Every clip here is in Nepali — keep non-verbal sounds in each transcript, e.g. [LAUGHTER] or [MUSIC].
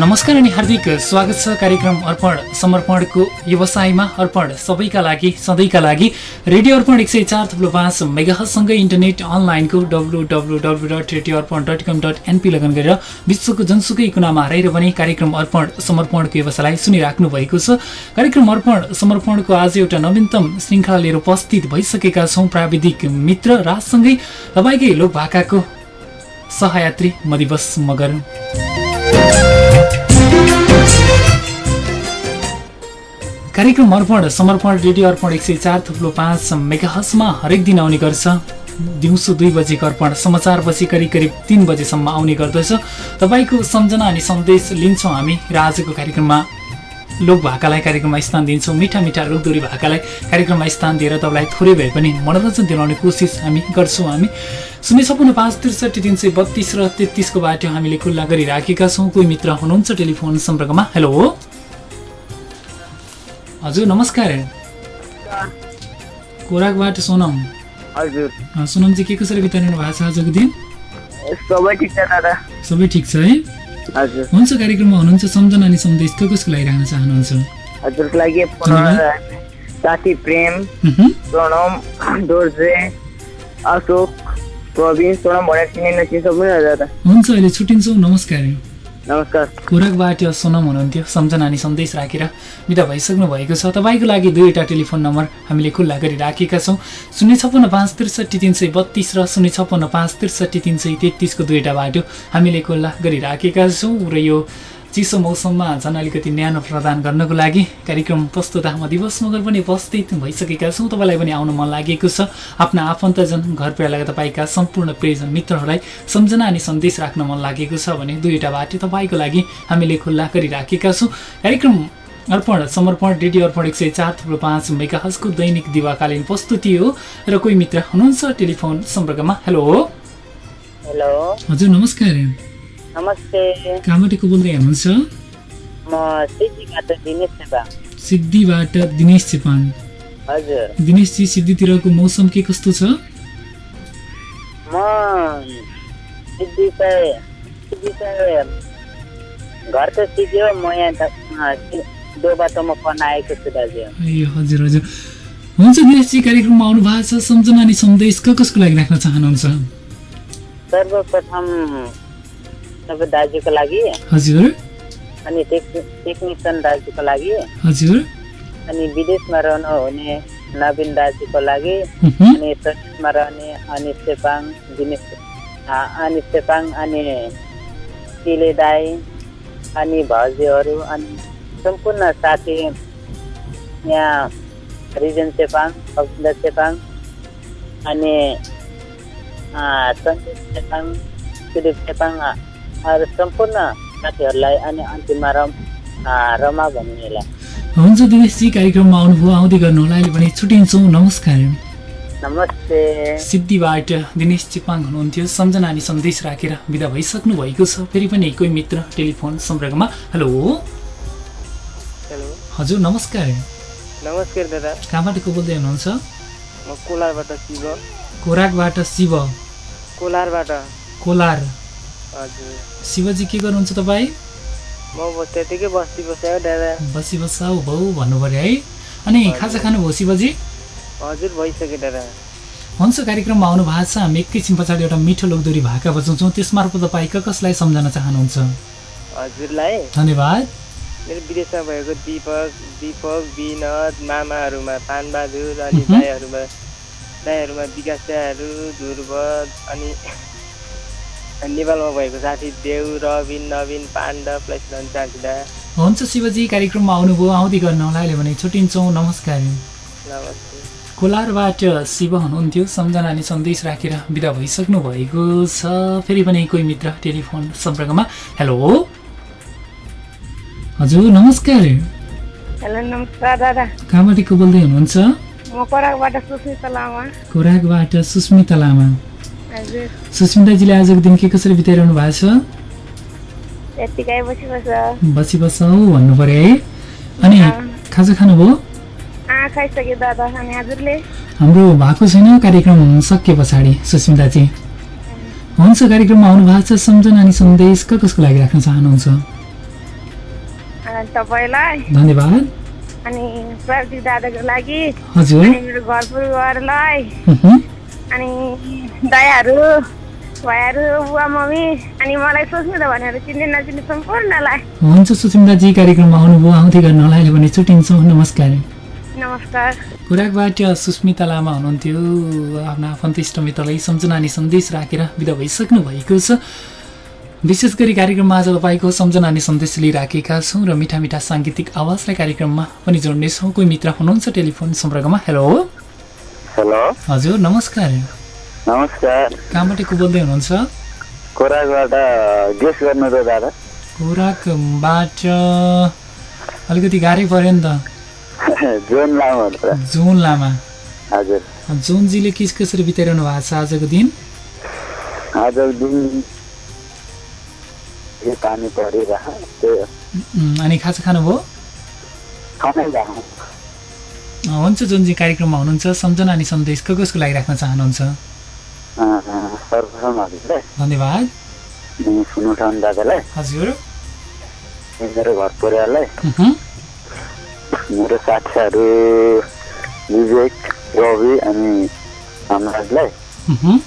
नमस्कार अनि हार्दिक स्वागत छ कार्यक्रम अर्पण समर्पणको व्यवसायमा अर्पण सबैका लागि सधैँका लागि। रेडियो अर्पण एक सय चार थुप्रो पाँच मेगासँगै इन्टरनेट अनलाइनको W W W dot radio Arpan dot com dot NP log on गरेर विश्वको जनसुकै कुनामा हराएर पनि कार्यक्रम अर्पण समर्पणको व्यवसायलाई सुनिराख्नु भएको छ। कार्यक्रम अर्पण समर्पणको आज एउटा नवीनतम श्रृङ्खला लिएर उपस्थित भइसकेका छौँ प्राविधिक मित्र। राजसँगै तपाईँकै लोक भाकाको सहयात्री मदिवस मगर। कार्यक्रम अर्पण समर्पण रेडियो अर्पण एक सय चार थुप्लो पाँच मेगाहसमा हरेक दिन आउने गर्छ। दिउँसो दुई बजेको अर्पण समाचारपछि करिब करिब तिन बजेसम्म आउने गर्दछ। तपाईँको सम्झना अनि सन्देश लिन्छौँ हामी र आजको कार्यक्रममा लोक भाकालाई कार्यक्रममा स्थान दिन्छौँ। मिठा मिठा रुखदोरी भाकालाई कार्यक्रममा स्थान दिएर तपाईँलाई थोरै भए पनि मनोरञ्जन दिलाउने कोसिस हामी गर्छौँ हामी। शून्य छपन्न पाँच त्रिसठी तिन सय बत्तिस र तेत्तिसको बाटो हामीले खुल्ला गरिराखेका छौँ। कोही मित्र हुनुहुन्छ टेलिफोन सम्पर्कमा? हेलो। हजुर नमस्कार। कोराकबाट सोनम। हजुर। अँ, सोनमजी के कसरी बिताइरहनु भएको छ आजको दिन? सबै ठिक छ दादा। सबै ठिक छ है? हजुर। हुन्छ कार्यक्रममा हुनुहुन्छ सम्झना अनि सन्देश। को कसको लागि राख्न चाहनुहुन्छ? हजुरको लागि साथी प्रेम प्रणम दोर्जे अशोक प्रवीण प्रणम भनेर चिने नचिने सबै दादा। हुन्छ अहिले छुट्टिन्छौँ। नमस्कार। नमस्कार। खोराकबाट सोनम हुनुहुन्थ्यो। सम्झना अनि सन्देश राखेर बिदा भइसक्नु भएको छ। तपाईँको लागि दुईवटा टेलिफोन नम्बर हामीले खुल्ला गरिराखेका छौँ। शून्य छप्पन्न पाँच त्रिसठी तिन सय बत्तिस र शून्य छप्पन्न पाँच त्रिसठी तिन सय तेत्तिसको दुईवटा बाटो हामीले खुल्ला गरिराखेका छौँ। र यो चिसो मौसममा झन् अलिकति न्यानो प्रदान गर्नको लागि कार्यक्रम प्रस्तुता म दिवस मगर पनि उपस्थित भइसकेका छौँ। तपाईँलाई पनि आउन मन लागेको छ। आफ्ना आफन्तजन घर परिवारलाई तपाईँका सम्पूर्ण प्रियजन मित्रहरूलाई सम्झना अनि सन्देश राख्न मन लागेको छ भने दुईवटा बाटो तपाईँको लागि हामीले खुल्ला गरिराखेका छौँ। कार्यक्रम अर्पण समर्पण रेडियो अर्पण एक सय चार थुप्रो पाँच मेगाहजको दैनिक दिवाकालीन प्रस्तुति हो र कोही मित्र हुनुहुन्छ टेलिफोन सम्पर्कमा। हेलो। हेलो। हजुर नमस्कार। नमस्ते। कहाँबाट को बोल्दै हुनुहुन्छ? म सिद्धिबाट दिनेश सेवा सिद्धिबाट दिनेश चेपाङ हजुर। दिनेशजी सिद्धितिरको मौसम के कस्तो छ? म सिद्धि चाहिँ सिद्धि चाहिँ घर त सिद्धियो म यहाँ त दोबाटोमा पढ्न आएको छु दाजु। ए हजुर हजुर। हुन्छ दिनेशजी कार्यक्रममा आउनु भएको छ सम्झना अनि सन्देश कसको लागि राख्न चाहनुहुन्छ? सर्वप्रथम सबै दाजुको लागि। हजुर। अनि टेक- टेक्निसियन दाजुको लागि। हजुर। अनि विदेशमा रहनु हुने नवीन दाजुको लागि। अनि स्वदेशमा रहने अनिस चेपाङ दिनेश अ, अनिस चेपाङ अनि तिले दाई अनि भाउजूहरू अनि सम्पूर्ण साथी यहाँ रिजन चेपाङ अविन्द चेपाङ अनि सन्तोष चेपाङ सुदीप चेपाङ सम्पूर्ण साथीहरूलाई अनि अन्तिममा रम रमा भन्नेलाई। हुन्छ दिनेशजी कार्यक्रममा आउनुभयो आउँदै गर्नु होला अहिले पनि छुट्टिन्छौँ। नमस्कार। नमस्ते। सिद्धिबाट दिनेश चेपाङ हुनुहुन्थ्यो। सम्झना अनि सन्देश राखेर विदा भइसक्नु भएको छ। फेरि पनि कोही मित्र टेलिफोन सम्पर्कमा। हेलो। हेलो। हजुर नमस्कार। नमस्कार दादा। कहाँबाट को बोल्दै हुनुहुन्छ? म कोलारबाट शिव। कोराकबाट शिव। कोलारबाट। कोलार। शिवजी के गर्नुहुन्छ तपाईँ? म ब- त्यतिकै बस्ती बस्यो दादा। बसी बसाउ भाउ भन्नु पऱ्यो है। अनि खाजा खानुभयो शिवजी? हजुर भइसक्यो दादा। हुन्छ कार्यक्रममा आउनु भएको छ। हामी एकैछिन पछाडि एउटा मिठो लोकदोरी भाका बजाउँछौँ। त्यसमार्फत तपाईँ क कसलाई सम्झन चाहनुहुन्छ? हजुरलाई। धन्यवाद। मेरो विदेशमा भएको दिपक दिपक विनोद मामाहरूमा पानबहादुर अनि। दाईहरूमा दाईहरूमा विकास दाईहरू ध्रुव अनि नेपालमा भएको साथी देव रविन नवीन दा हुन्छ शिवजी कार्यक्रममा आउनुभयो आउँदै गर्न होला अहिले भने छुट्टिन्छौँ नमस्कार। नमस्ते। कोलारबाट शिव हुनुहुन्थ्यो। सम्झना अनि सन्देश राखेर बिदा भइसक्नु भएको छ। फेरि पनि कोही मित्र टेलिफोन सम्पर्कमा। हेलो। हजुर नमस्कार। हेलो नमस्कार दादा। कहाँबाट को बोल्दै हुनुहुन्छ? म सुस्मिता लामा। सुस्मिता लामा। सुस्मिताजीले आजको दिन के कसरी बिताइरहनु भएको छ? बसी बस भन्नु पर्यो है। अनि खाजा खानुभयो हाम्रो भएको छैन कार्यक्रम सकिए पछाडि सुस्मिताजी हुन्छ कार्यक्रममा आउनु भएको छ सम्झना अनि सन्देश क कसको लागि राख्न चाहनुहुन्छ? धन्यवाद। अनि दादाको लागि। हजुर। अनि मेरो घर परिवारलाई उहुँ। अनि दायाहरू भाइहरू बुवा मम्मी अनि मलाई सुस्मिता भनेर चिन्ने नचिन्ने सम्पूर्णलाई हुन्छ सुस्मिताजी कार्यक्रममा आउनुभयो आउँदै गर्न होला अहिले भने छुट्टिन्छौँ नमस्कार। नमस्कार। खुराकबाट सुस्मिता लामा हुनुहुन्थ्यो आफ्ना आफन्त इष्टमित्रलाई सम्झना अनि सन्देश राखेर विदा भइसक्नु भएको छ। विशेष गरी कार्यक्रममा आज तपाईँको सम्झना अनि सन्देश लिइराखेका छौँ र मिठा मिठा साङ्गीतिक आवाजलाई कार्यक्रममा पनि जोड्नेछौँ। कोही मित्र हुनुहुन्छ टेलिफोन सम्पर्कमा? हेलो। हेलो। हजुर नमस्कार। नमस्कार। कहाँबाट को बोल्दै हुनुहुन्छ? खोराकबाट गेस गर्नु त दादा। खुराकबाट अलिकति गाह्रै पऱ्यो नि त। [LAUGHS] जोन लामो जुन लामा। हजुर। जुनजीले के कसरी बिताइरहनु भएको छ आजको दिन? आजको दिन पानी अनि खाजा खानुभयो खानै जानु हुन्छ जुनजी कार्यक्रममा हुनुहुन्छ। सम्झना अनि सन्देश को कसको लागि राख्न चाहनुहुन्छ? सर्वप्रथम हजुरलाई धन्यवाद दादालाई हजुर मेरो घर परिवारलाई मेरो साथीहरू विवेक रवि अनि हामराजलाई उहुँ।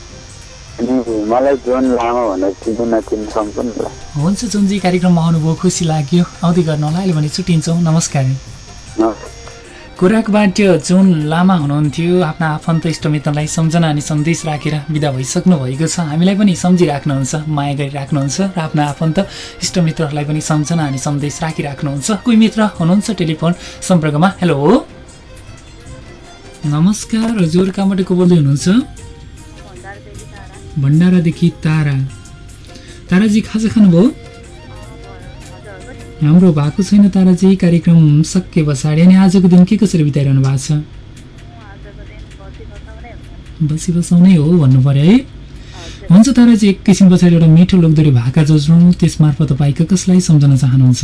अनि मलाई जोन लामो भनेर चिन्नु नचिन्नु सम्पूर्णलाई हुन्छ जुनजी कार्यक्रममा आउनुभयो खुसी लाग्यो आउँदै गर्नु होला अहिले भने छुट्टिन्छौँ नमस्कार नमस्ते खोराकबाट जुन लामा हुनुहुन्थ्यो आफ्ना आफन्त इष्टमित्रलाई सम्झना अनि सन्देश राखेर विदा भइसक्नु भएको छ। हामीलाई पनि सम्झिराख्नुहुन्छ माया गरिराख्नुहुन्छ र आफ्ना आफन्त इष्टमित्रहरूलाई पनि सम्झना अनि सन्देश राखिराख्नुहुन्छ। कोही मित्र हुनुहुन्छ टेलिफोन सम्पर्कमा? हेलो? नमस्कार हजुर कहाँबाट को बोल्दै हुनुहुन्छ? भण्डारादेखि तारा। ताराजी खाजा खानुभयो? हाम्रो भएको छैन ताराजी कार्यक्रम सके पछाडि अनि आजको दिन के कसरी बिताइरहनु भएको छ? बसी बसाउनै हो भन्नु पर्यो है। हुन्छ ताराजी एक किसिम पछाडि एउटा मिठो लोकदोरी भाका जोज्नु त्यसमार्फत तपाईँको कसलाई सम्झन चाहनुहुन्छ?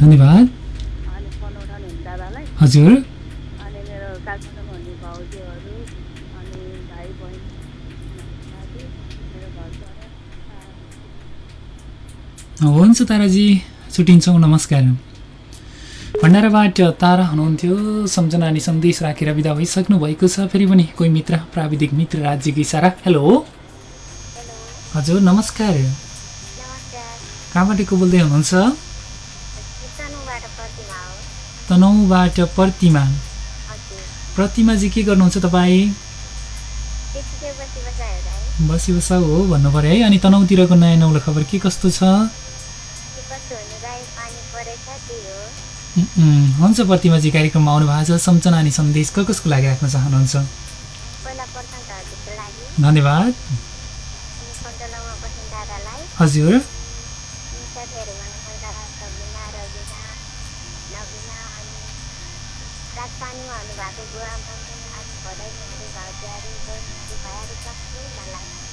धन्यवाद। हजुर। हुन्छ ताराजी छुट्टिन्छौँ नमस्कार। भण्डाराबाट तारा हुनुहुन्थ्यो। सम्झना अनि सन्देश राखेर विदा भइसक्नु भएको छ। फेरि पनि कोही मित्र प्राविधिक मित्र राज्यको इसारा। हेलो। हजुर नमस्कार। नमस्कार। कहाँबाट को बोल्दै हुनुहुन्छ? तनहुबाट प्रतिमा प्रतिमाजी के गर्नुहुन्छ तपाईँ? बसी बसा हो भन्नु पऱ्यो है। अनि तनहुतिरको नयाँ नौलो खबर के कस्तो छ के कस्तो हुनु राई पानी परेछ त्यही हो उम्, उम्, हुन्छ प्रतिमाजी कार्यक्रममा आउनु भएको छ। सम्झना अनि सन्देश क कसको लागि राख्न चाहनुहुन्छ? धन्यवाद। हजुर।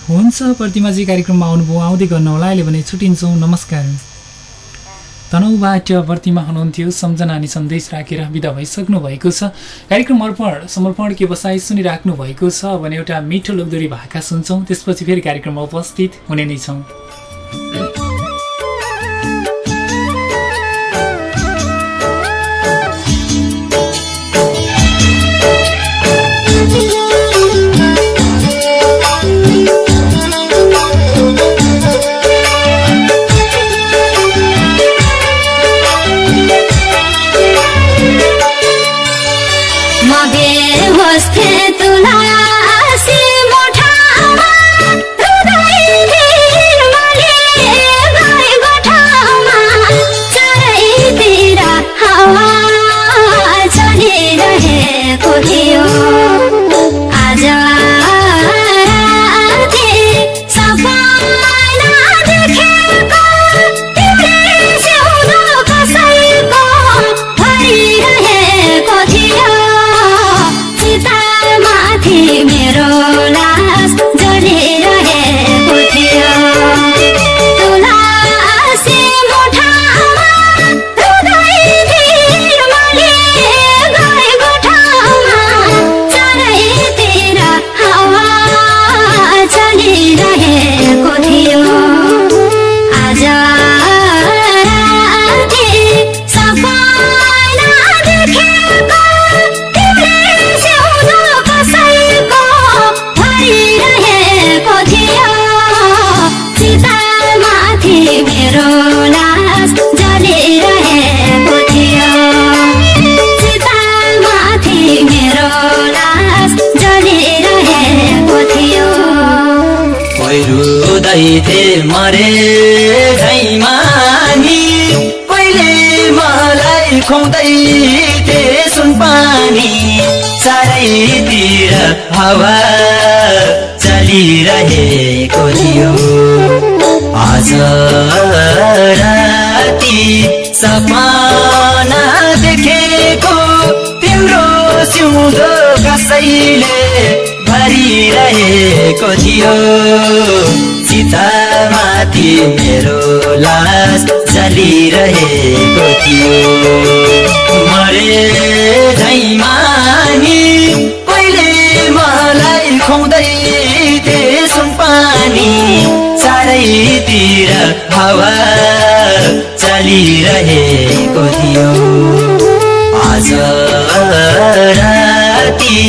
हुन्छ प्रतिमाजी कार्यक्रममा आउनुभयो आउँदै गर्नु होला अहिले भने छुट्टिन्छौँ। नमस्कार। तनहुबाट प्रतिमा हुनुहुन्थ्यो। सम्झना अनि सन्देश राखेर विदा भइसक्नु भएको छ। कार्यक्रम अर्पण समर्पण के बसाइ सुनिराख्नु भएको छ भने एउटा मिठो लोकदोरी भाका सुन्छौँ। त्यसपछि फेरि कार्यक्रममा उपस्थित हुने नै छौँ। थिए मरे झैमानी पहिले मलाई खुवाउँदै थिए सुन पानी। चारैतिर हावा चलिरहेको थियो। आज राति सपना देखेको तिम्रो सिउँदो कसैले भरिरहेको थियो। चितामाथि मेरो लास चलिरहेको थियो। मरे झैमानी पहिले मलाई खुवाउँदै सुन पानी। चारैतिर हावा चलिरहेको थियो। आज राति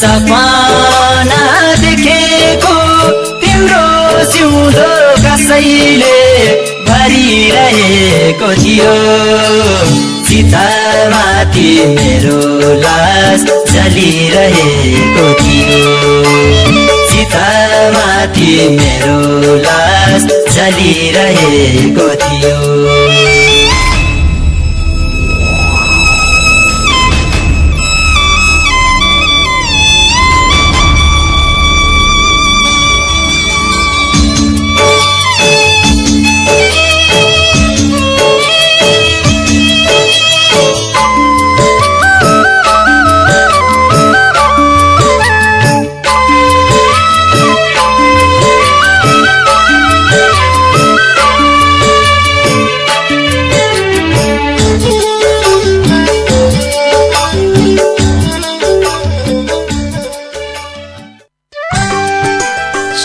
सपना देखेको कसैले भरिरहेको थियो? चितामाथि मेरो लास चलिरहेको थियो। चितामाथि मेरो लास चलिरहेको थियो।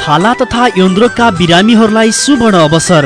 छाला तथा यौनरोगका बिरामीहरूलाई सुवर्ण अवसर।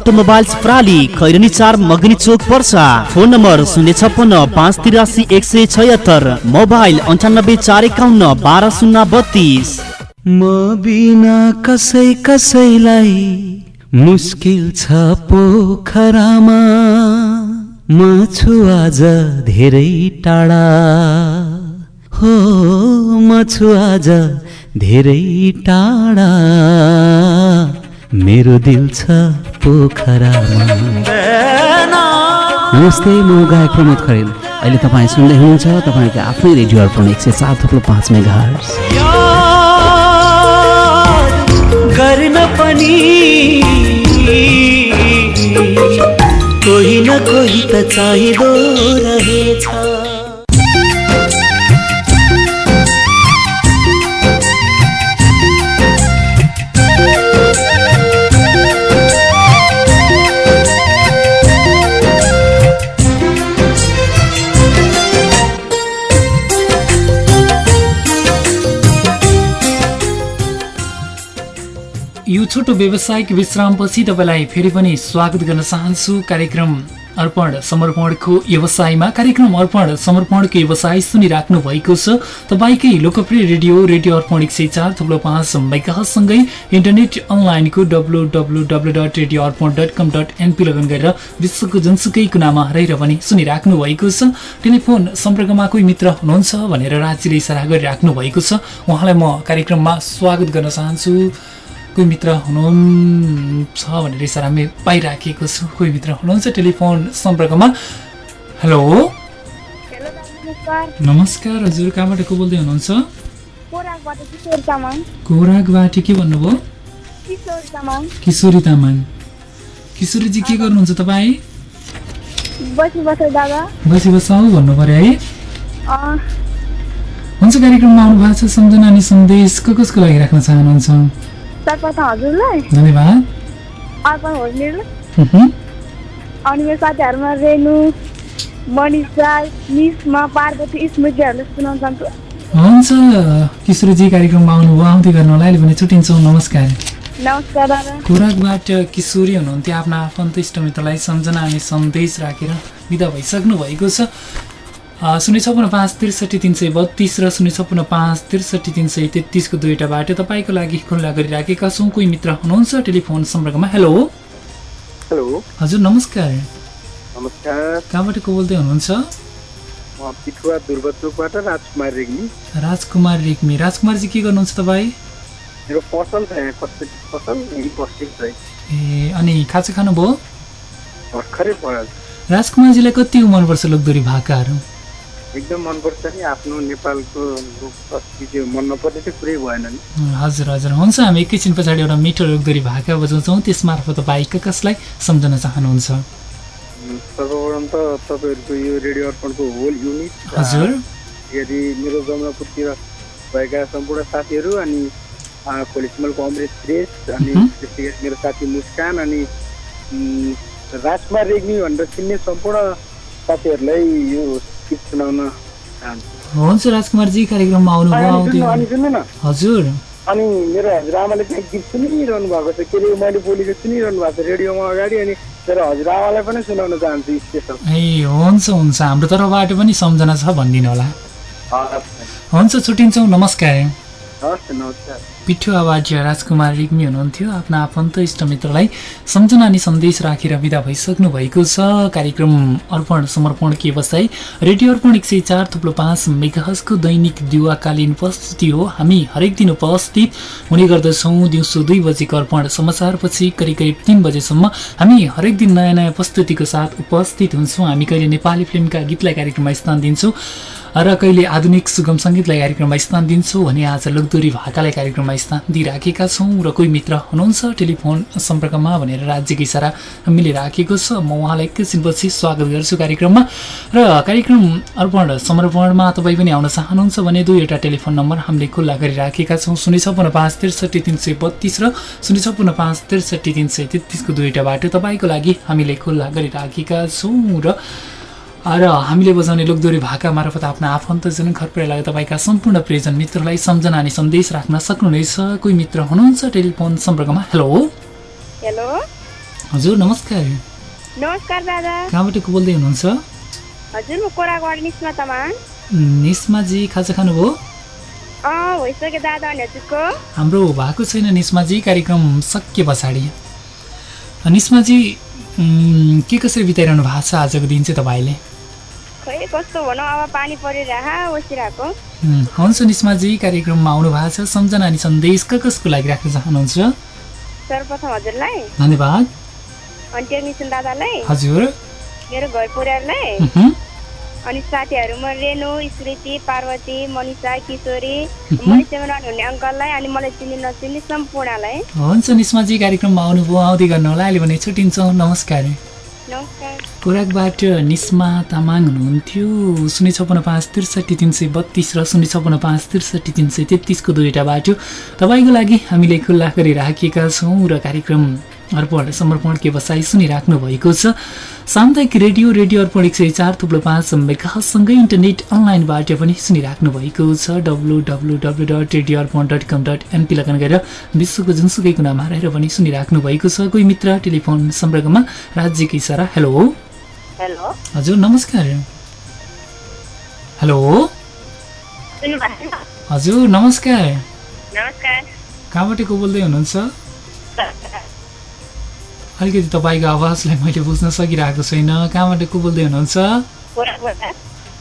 अटोमोबाइल्स प्राली खैरनी चार मगनी चोक पर्सा। फोन नम्बर शून्य छप्पन्न पाँच तिरासी एक सय छयत्तर। मोबाइल अन्ठानब्बे चार एकाउन्न बाह्र शून्य बत्तिस। कसै कसैलाई मुस्किल छ पोखरामा। म छु आज धेरै टाढा। हो म छु आज धेरै टाढा। मेरो दिल छ पोखरामा। नमस्ते म गायक प्रमोद खरेल। अहिले तपाईँ सुन्दै हुनुहुन्छ तपाईँको आफ्नै रेडियो अर्पण एक सय सात थप्लो पाँच मेगा गर्न पनि कोही न कोही त छोटो व्यावसायिक विश्रामपछि तपाईँलाई फेरि पनि स्वागत गर्न चाहन्छु कार्यक्रम अर्पण समर्पणको व्यवसायमा। कार्यक्रम अर्पण समर्पणको व्यवसाय सुनिराख्नु भएको छ। तपाईँकै लोकप्रिय रेडियो रेडियो अर्पण एक सय चार थुप्रो पाँच मेगासँगै इन्टरनेट अनलाइनको W W W dot radio Arpan dot com dot NP log on गरेर विश्वको जुनसुकै कुनामा रहेर पनि सुनिराख्नु भएको छ। टेलिफोन सम्पर्कमा कोही मित्र हुनुहुन्छ भनेर राज्यले इसारा गरिराख्नु भएको छ। उहाँलाई म कार्यक्रममा स्वागत गर्न चाहन्छु। कोही मित्र हुनुहुन्छ भनेर इसारा हामी पाइराखेको छु। कोही मित्र हुनुहुन्छ टेलिफोन सम्पर्कमा? हेलो? नमस्कार। हजुर कहाँबाट को बोल्दै हुनुहुन्छ? के भन्नुभयो? किशोरी तामाङ। किशोरीजी के गर्नुहुन्छ तपाईँ? बसी बसाउ भन्नु पर्यो है। हुन्छ कार्यक्रममा आउनु भएको छ सम्झना अनि सन्देश। को कसको लागि राख्न चाहनुहुन्छ? सर्वप्रथम हजुरलाई धन्यवाद अर्पण मह्म। अनि मेरो साथीहरूमा रेणु मनिषा निस्मा पार्वती स्मृतिहरूले सुनाउन चाहन्छु हुन्छ किशोरजी कार्यक्रममा आउनुभयो आउँदै गर्नु होला अहिले भने छुट्टिन्छौँ नमस्कार नमस्कार खोराकबाट किशोरी हुनुहुन्थ्यो आफ्ना आफन्त इष्टमित्रलाई सम्झना अनि सन्देश राखेर विदा भइसक्नु भएको छ शून्य छपन्न पाँच त्रिसठी तिन सय बत्तिस र शून्य छपन्न पाँच त्रिसठी तिन सय तेत्तिसको दुईवटा बाटो तपाईँको लागि खुल्ला गरिराखेका छौँ। कोही मित्र हुनुहुन्छ? टेलिफोन सम्पर्कमा। हेलो। हेलो। हजुर नमस्कार। नमस्कार। कहाँबाट को बोल्दै हुनुहुन्छ? राजकुमार रेग्मी। राजकुमार रेग्मी। राजकुमारजी के गर्नुहुन्छ तपाईँ? ए अनि खाजा खानुभयो? राजकुमारजीलाई कति मनपर्छ लोकदोरी भाकाहरू? एकदम मनपर्छ नि आफ्नो नेपालको लोक संस्कृति मन नपर्ने चाहिँ कुरै भएन नि। हजुर हजुर। हुन्छ हामी एकैछिन पछाडि एउटा मिठो लोकदोरी भाका बजाउँछौँ। त्यसमार्फत तपाईँ क- कसलाई सम्झन चाहनुहुन्छ? सर्वप्रथम त तपाईँहरूको यो रेडियो अर्पणको होल युनिट हजुर। यदि मेरो जमुनापुरतिर भएका सम्पूर्ण साथीहरू अनि खोलिसमलको अमरेश श्रेष्ठ अनि। त्यस्तै गरी मेरो साथी मुस्कान अनि राजकुमार रेग्मी भनेर चिन्ने सम्पूर्ण साथीहरूलाई यो गीत सुनाउन चाहन्छु हुन्छ राजकुमारजी कार्यक्रममा आउनुभयो हजुर। अनि मेरो हजुरआमाले चाहिँ गीत सुनिरहनु भएको छ। के अरे मैले बोलेको सुनिरहनु भएको छ रेडियोमा अगाडि अनि मेरो हजुरआमालाई पनि सुनाउन चाहन्छु स्पेसल। ए हुन्छ हुन्छ। हाम्रो तर्फबाट पनि सम्झना छ भनिदिनु होला। हुन्छ छुट्टिन्छौँ। नमस्कार। पिठो आवाज राजकुमार रिग्मी हुनुहुन्थ्यो। आफ्ना आफन्त इष्टमित्रलाई सम्झना अनि सन्देश राखेर विदा भइसक्नु भएको छ। कार्यक्रम अर्पण समर्पण के बसाई? रेडियो अर्पण एक सय चार थुप्रो पाँच मेघहजको दैनिक दिवाकालीन उपस्थिति हो। हामी हरेक दिन उपस्थित हुने गर्दछौँ। दिउँसो दुई बजेको अर्पण समाचारपछि करिब करिब तिन बजेसम्म हामी हरेक दिन नयाँ नयाँ प्रस्तुतिको साथ उपस्थित हुन्छौँ। हामी कहिले नेपाली फिल्मका गीतलाई कार्यक्रममा स्थान दिन्छौँ। र कहिले आधुनिक सुगम सङ्गीतलाई कार्यक्रममा स्थान दिन्छौँ भने आज लोकदोरी भाकालाई कार्यक्रममा स्थान दिइराखेका छौँ र कोही मित्र हुनुहुन्छ टेलिफोन सम्पर्कमा भनेर राज्यको इसारा हामीले राखेको छ। म उहाँलाई एकैछिनपछि स्वागत गर्छु कार्यक्रममा। र कार्यक्रम अर्पण समर्पणमा तपाईँ पनि आउन चाहनुहुन्छ भने दुईवटा टेलिफोन नम्बर हामीले खुल्ला गरिराखेका छौँ। शून्य छपन्न पाँच त्रिसठी तिन सय बत्तिस र शून्य छपन्न पाँच त्रिसठी तिन सय तेत्तिसको दुईवटा बाटो तपाईँको लागि हामीले खुल्ला गरिराखेका छौँ र र हामीले बजाउने लोकदोरी भाका मार्फत आफ्ना आफन्तजन घर परिवारलाई तपाईँका सम्पूर्ण प्रियजन मित्रलाई सम्झना अनि सन्देश राख्न सक्नुहुनेछ। कोही मित्र हुनुहुन्छ? टेलिफोन सम्पर्कमा? हेलो हेलो हजुर नमस्कार। नमस्कार दादा। कहाँबाट को बोल्दै हुनुहुन्छ? हजुर म निस्मा तामाङ। निस्माजी खाजा खानुभयो अँ भइसक्यो दादा अनि हजुरको? हाम्रो भएको छैन निस्माजी कार्यक्रम सकिए पछाडि। निस्माजी के कसरी बिताइरहनु भएको छ आजको दिन चाहिँ तपाईँले? खै कस्तो भनौँ अब पानी परिरह बसिरहेको। उम्, हुन्छ निस्माजी कार्यक्रममा आउनु भएको छ। सम्झना अनि सन्देश क कसको लागि राख्न चाहनुहुन्छ? सर्वप्रथम हजुरलाई। धन्यवाद। अनि टेक्निसियन दादालाई। हजुर। मेरो घर परिवारलाई। अनि साथीहरूमा रेणु स्मृति पार्वती मनिषा किशोरी। मैसेमरान हुने अङ्कललाई अनि मलाई चिन्ने नचिन्ने सम्पूर्णलाई। हुन्छ निस्माजी कार्यक्रममा आउनुभयो। आउँदै गर्नु होला अहिले भने छुट्टिन्छौँ। नमस्कार। खोराकबाट निस्मा तामाङ हुनुहुन्थ्यो। शून्य छपन्न पाँच त्रिसठी तिन सय बत्तिस र शून्य छपन्न पाँच त्रिसठी तिन सय तेत्तिसको दुईवटा बाटो तपाईँको लागि हामीले खुल्ला गरिराखेका छौँ र कार्यक्रम अर्पण समर्पण के बसाइ सुनिराख्नु भएको छ। सामुदायिक रेडियो रेडियो अर्पण एक सय चार थुप्रो पाँच मेगासँगै इन्टरनेट अनलाइनबाट पनि सुनिराख्नु भएको छ। W W W dot radio Arpan dot com dot NP log on गरेर विश्वको जुनसुकै कुनामा रहेर पनि सुनिराख्नु भएको छ। कोही मित्र टेलिफोन सम्पर्कमा राज्यको इसारा हेलो। हेलो। हजुर नमस्कार। हेलो। हजुर नमस्कार। नमस्कार। कहाँबाट को बोल्दै हुनुहुन्छ? अलिकति तपाईँको आवाजलाई मैले बुझ्न सकिरहेको छैन। कहाँबाट को बोल्दै हुनुहुन्छ?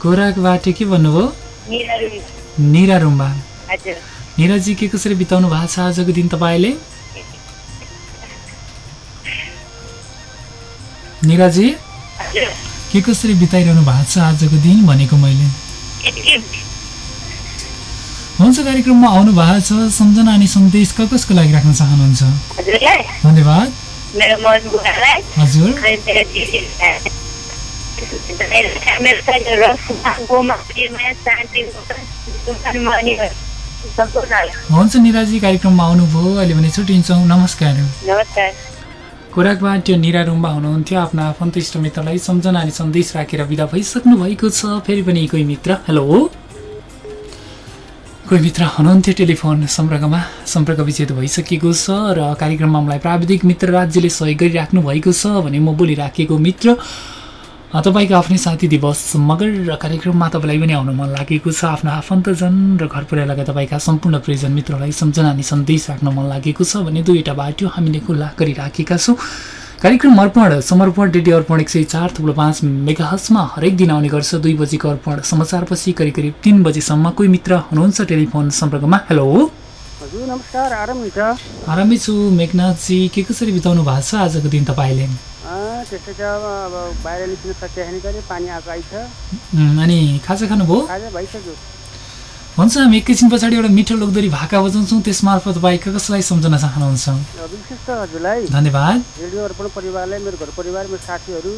खोराकबाट के भन्नुभयो। निरा रुम्बा। निराजी के कसरी बिताउनु भएको छ आजको दिन तपाईँले? निराजी के कसरी बिताइरहनु भएको छ आजको दिन भनेको मैले? हुन्छ कार्यक्रममा आउनु भएको छ। सम्झना अनि सन्देश क कसको लागि राख्न चाहनुहुन्छ? धन्यवाद। मेरो मन सम्पूर्णलाई हुन्छ निराजी कार्यक्रममा आउनुभयो अहिले भने छुट्टिन्छौँ नमस्कार नमस्कार खोराकबाट निरा रुम्बा हुनुहुन्थ्यो आफ्ना आफन्त इष्टमित्रलाई सम्झना अनि सन्देश राखेर विदा भइसक्नु भएको छ फेरि पनि कोही मित्र हेलो कोही मित्र हुनुहुन्थ्यो टेलिफोन सम्पर्कमा। सम्पर्क विच्छेद भइसकेको छ र कार्यक्रममा मलाई प्राविधिक मित्र राज्यले सहयोग गरिराख्नु भएको छ भने म बोलिराखेको मित्र तपाईँको आफ्नै साथी दिवस मगर र कार्यक्रममा तपाईँलाई पनि आउन मन लागेको छ। आफ्नो आफन्तजन र घर परिवारका तपाईँका सम्पूर्ण प्रियजन मित्रलाई सम्झना अनि सन्देश राख्न मन लागेको छ भने दुईवटा बाटो हामीले खुल्ला गरिराखेका छौँ। कार्यक्रम अर्पण समर्पण रेडियो अर्पण एक सय चार थुप्रो पाँच मेगाहसमा हरेक दिन आउने गर्छ। दुई बजीको अर्पण समाचारपछि करिब करिब तिन बजीसम्म। कोही मित्र हुनुहुन्छ टेलिफोन सम्पर्कमा? हेलो नमस्कार आराम छु मेघनाथजी। के कसरी बिताउनु भएको छ आजको दिन तपाईँले? अँ, त्यस्तै छ अब अब बाहिर निस्किन सकिएको छैन कहिले पानी आएको आइछ उम्, अनि खाजा खानुभयो? खाजा भइसक्यो। हुन्छ हामी एकैछिन पछाडि एउटा मिठो लोकदोरी भाका बजाउँछौँ त्यसमार्फत तपाईँ कसलाई सम्झन चाहनुहुन्छ? विशेष त हजुरलाई धन्यवाद। रेडियो अर्पण परिवारलाई मेरो घर परिवार मेरो साथीहरू।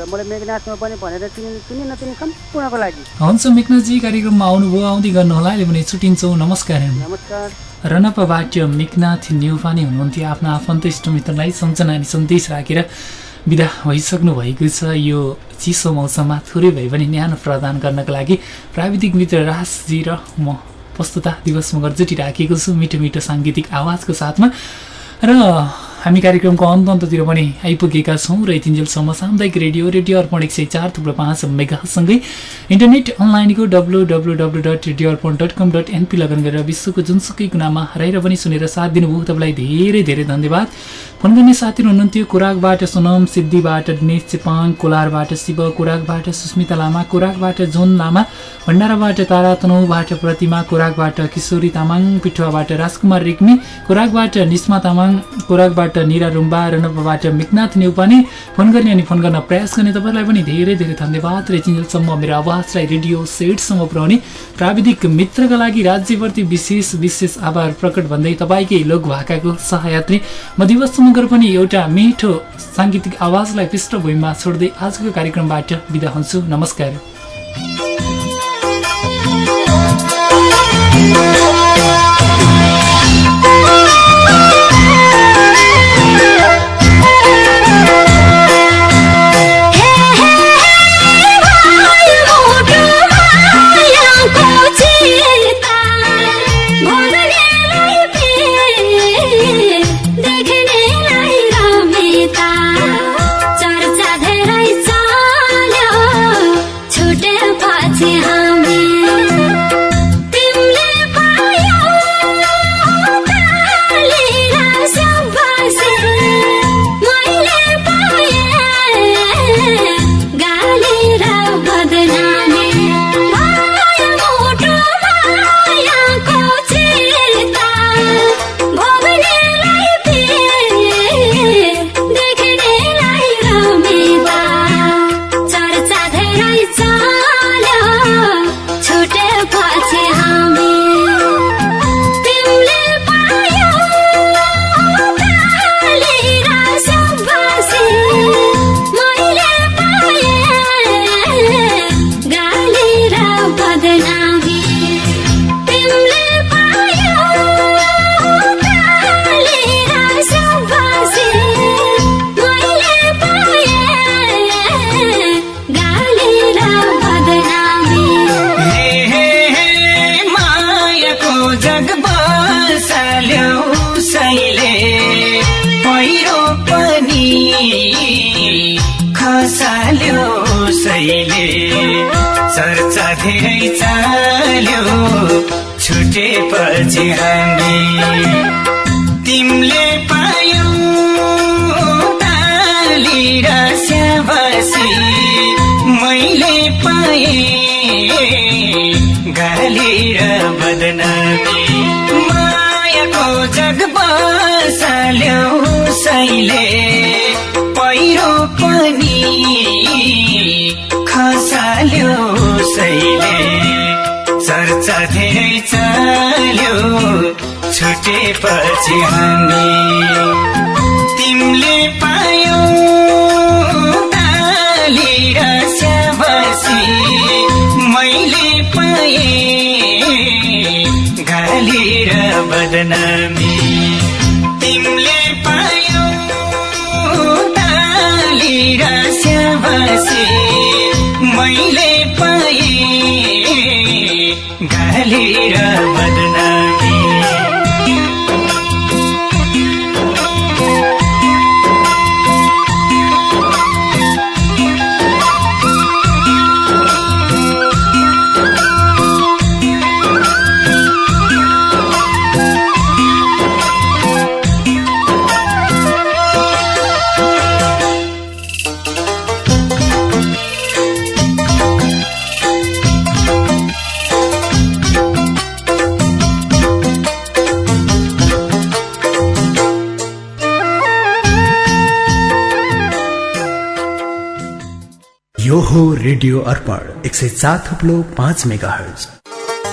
र मलाई मेघनाथमा पनि भनेर चिनि चिनि नचिनी सम्पूर्णको लागि। हुन्छ मेघनाथजी कार्यक्रममा आउनुभयो आउँदै गर्नुहोला। अहिले भने छुट्टिन्छौँ नमस्कार। नमस्कार। रनपबाट मेघनाथ न्युपाने हुनुहुन्थ्यो। आफ्नो आफन्त इष्टमित्रलाई सम्झना अनि सन्देश राखेर विदा भइसक्नु भएको छ। यो चिसो मौसममा थोरै भए पनि न्यानो प्रदान गर्नको लागि प्राविधिक मित्र राजजी र म प्रस्तुता दिवस मगर जुटिराखेको छु। मिठो मिठो साङ्गीतिक आवाजको साथमा। र हामी कार्यक्रमको अन्त अन्ततिर पनि आइपुगेका छौँ र यतिन्जेलसम्म सामुदायिक रेडियो रेडियो अर्पण एक सय चार थुप्रो पाँच मेगासँगै इन्टरनेट अनलाइनको W W W dot radio Arpan dot com dot NP log on गरेर विश्वको जुनसुकै कुनामा हराएर पनि सुनेर साथ दिनुभयो। तपाईँलाई धेरै धेरै धन्यवाद। फोन गर्ने साथीहरू हुनुहुन्थ्यो कुराकबाट सोनम सिद्धिबाट दिनेश चेपाङ कोलारबाट शिव कुराकबाट सुस्मिता लामा कुराकबाट जोन लामा भण्डाराबाट तारा तनहुबाट प्रतिमा कुराकबाट किशोरी तामाङ पिठुवाबाट राजकुमार रेग्मी कुराकबाट निस्मा तामाङ कुराकबाट निरा रुम्बा रनपाबाट मेघनाथ नेउपाने फोन गर्ने अनि फोन गर्न प्रयास गर्ने तपाईँलाई पनि धेरै धेरै धन्यवाद। र चिन्जेलसम्म मेरो आवाजलाई रेडियो सेटसम्म पुर्याउने प्राविधिक मित्रका लागि राज्यप्रति विशेष विशेष आभार प्रकट भन्दै तपाईँकै लोक भाकाको सहयात्री। म दिवस मगर पनि एउटा मिठो साङ्गीतिक आवाजलाई पृष्ठभूमिमा छोड्दै आजको कार्यक्रमबाट बिदा हुन्छु। नमस्कार। धेरै चाल्यो छुटेपछि हामी तिमीले पायौ ताली स्याबासी मैले पाएँ गाली र बदनामी। हो रेडियो अर्पण एक सौ सात थुप्लो पाँच मेगा हर्ज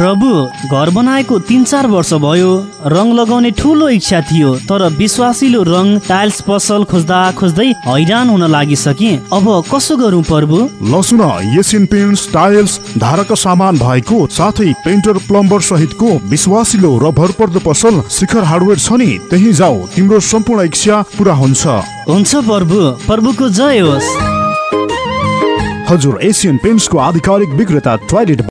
प्रभु घर बनाएको तिन चार वर्ष भयो रङ लगाउने ठुलो इच्छा थियो तर विश्वासिलो रङ टाइल्स पसल खोज्दा खोज्दै हैरान हुन लागिसके। अब कसो गरौँ प्रभु? लसुन एसियन पेन्ट्स टाइल्स धारक सामान भएको साथै पेन्टर प्लम्बर सहितको विश्वासिलो र भरपर्दो पसल शिखर हार्डवेयर छ नि त्यही जाऊ तिम्रो सम्पूर्ण इच्छा पुरा हुन्छ। हुन्छ प्रभु प्रभुको जय होस्। हजुर एसियन पेन्ट्सको आधिकारिक विक्रेता टोयलेट